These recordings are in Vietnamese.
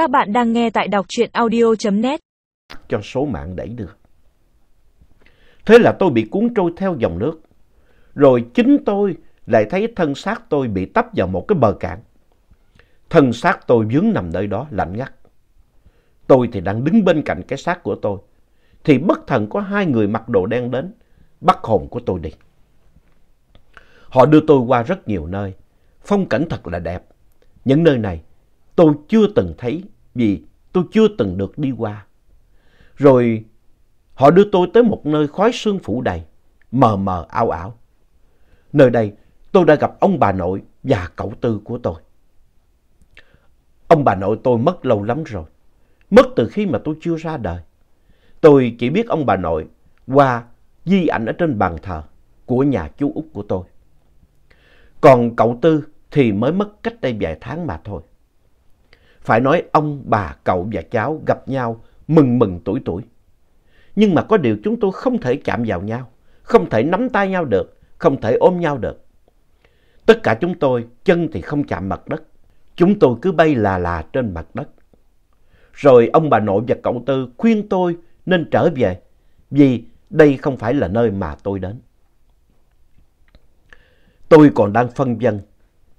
Các bạn đang nghe tại đọc truyện audio.net cho số mạng đẩy được. Thế là tôi bị cuốn trôi theo dòng nước. Rồi chính tôi lại thấy thân xác tôi bị tấp vào một cái bờ cạn. Thân xác tôi vướng nằm nơi đó lạnh ngắt. Tôi thì đang đứng bên cạnh cái xác của tôi. Thì bất thần có hai người mặc đồ đen đến, bắt hồn của tôi đi. Họ đưa tôi qua rất nhiều nơi. Phong cảnh thật là đẹp. Những nơi này tôi chưa từng thấy vì tôi chưa từng được đi qua. Rồi họ đưa tôi tới một nơi khói sương phủ đầy, mờ mờ ảo ảo. Nơi đây tôi đã gặp ông bà nội và cậu tư của tôi. Ông bà nội tôi mất lâu lắm rồi, mất từ khi mà tôi chưa ra đời. Tôi chỉ biết ông bà nội qua di ảnh ở trên bàn thờ của nhà chú út của tôi. Còn cậu tư thì mới mất cách đây vài tháng mà thôi. Phải nói ông, bà, cậu và cháu gặp nhau mừng mừng tuổi tuổi. Nhưng mà có điều chúng tôi không thể chạm vào nhau, không thể nắm tay nhau được, không thể ôm nhau được. Tất cả chúng tôi chân thì không chạm mặt đất, chúng tôi cứ bay là là trên mặt đất. Rồi ông bà nội và cậu Tư khuyên tôi nên trở về vì đây không phải là nơi mà tôi đến. Tôi còn đang phân vân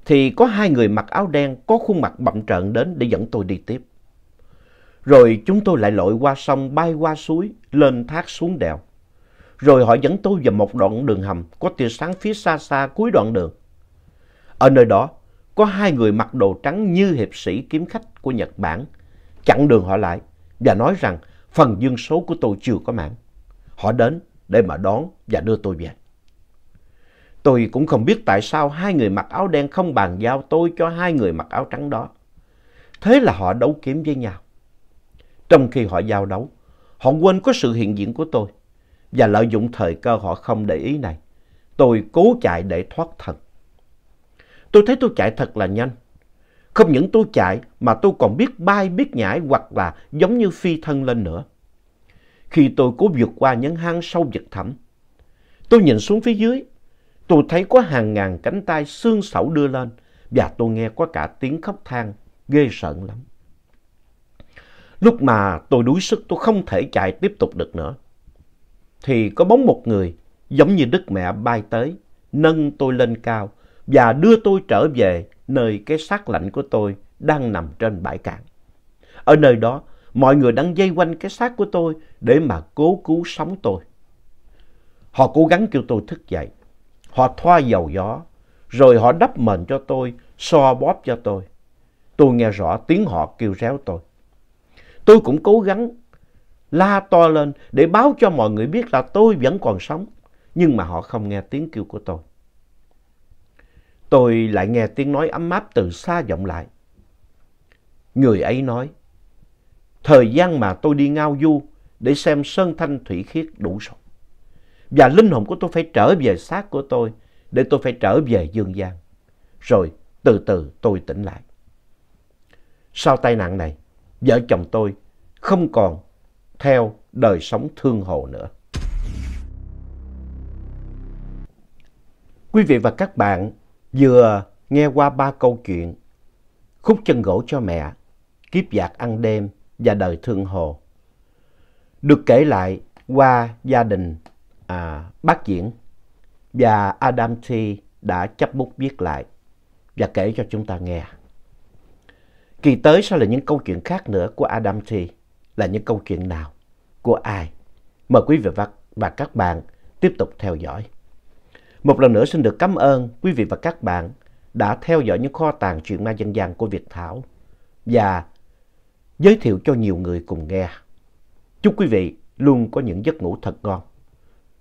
thì có hai người mặc áo đen có khuôn mặt bậm trợn đến để dẫn tôi đi tiếp. Rồi chúng tôi lại lội qua sông bay qua suối, lên thác xuống đèo. Rồi họ dẫn tôi vào một đoạn đường hầm có tia sáng phía xa xa cuối đoạn đường. Ở nơi đó có hai người mặc đồ trắng như hiệp sĩ kiếm khách của Nhật Bản chặn đường họ lại và nói rằng phần dương số của tôi chưa có mạng. Họ đến để mà đón và đưa tôi về. Tôi cũng không biết tại sao hai người mặc áo đen không bàn giao tôi cho hai người mặc áo trắng đó. Thế là họ đấu kiếm với nhau. Trong khi họ giao đấu, họ quên có sự hiện diện của tôi. Và lợi dụng thời cơ họ không để ý này, tôi cố chạy để thoát thân. Tôi thấy tôi chạy thật là nhanh. Không những tôi chạy mà tôi còn biết bay biết nhảy hoặc là giống như phi thân lên nữa. Khi tôi cố vượt qua những hang sâu vực thẳm, tôi nhìn xuống phía dưới Tôi thấy có hàng ngàn cánh tay xương sẩu đưa lên và tôi nghe có cả tiếng khóc than ghê sợ lắm. Lúc mà tôi đuối sức tôi không thể chạy tiếp tục được nữa. Thì có bóng một người giống như Đức Mẹ bay tới, nâng tôi lên cao và đưa tôi trở về nơi cái xác lạnh của tôi đang nằm trên bãi cạn. Ở nơi đó, mọi người đang dây quanh cái xác của tôi để mà cố cứu sống tôi. Họ cố gắng kêu tôi thức dậy. Họ thoa dầu gió, rồi họ đắp mền cho tôi, so bóp cho tôi. Tôi nghe rõ tiếng họ kêu réo tôi. Tôi cũng cố gắng la to lên để báo cho mọi người biết là tôi vẫn còn sống, nhưng mà họ không nghe tiếng kêu của tôi. Tôi lại nghe tiếng nói ấm áp từ xa vọng lại. Người ấy nói, thời gian mà tôi đi ngao du để xem sơn thanh thủy khiết đủ rồi. Và linh hồn của tôi phải trở về xác của tôi để tôi phải trở về dương gian. Rồi từ từ tôi tỉnh lại. Sau tai nạn này, vợ chồng tôi không còn theo đời sống thương hồ nữa. Quý vị và các bạn vừa nghe qua ba câu chuyện Khúc chân gỗ cho mẹ, Kiếp giặc ăn đêm và đời thương hồ. Được kể lại qua gia đình à, bác diễn và Adam T đã chấp bút viết lại và kể cho chúng ta nghe. Kỳ tới sẽ là những câu chuyện khác nữa của Adam T. Là những câu chuyện nào? Của ai? Mời quý vị và, và các bạn tiếp tục theo dõi. Một lần nữa xin được cảm ơn quý vị và các bạn đã theo dõi những kho tàng chuyện ma dân gian của Việt Thảo và giới thiệu cho nhiều người cùng nghe. Chúc quý vị luôn có những giấc ngủ thật ngon.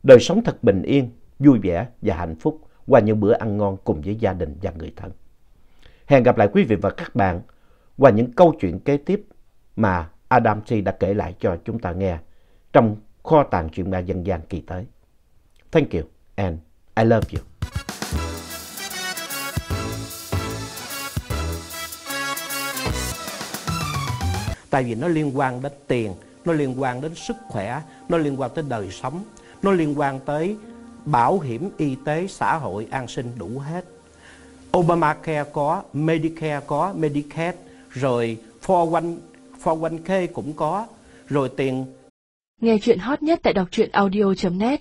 Đời sống thật bình yên, vui vẻ và hạnh phúc qua những bữa ăn ngon cùng với gia đình và người thân. Hẹn gặp lại quý vị và các bạn qua những câu chuyện kế tiếp mà Adam C đã kể lại cho chúng ta nghe trong kho tàng chuyện ma dân gian kỳ tới. Thank you and I love you. Tại vì nó liên quan đến tiền, nó liên quan đến sức khỏe, nó liên quan tới đời sống, nó liên quan tới bảo hiểm y tế xã hội an sinh đủ hết. Obamacare có Medicare có Medicaid rồi 401, 401k cũng có, rồi tiền Nghe chuyện hot nhất tại đọc truyện audio.net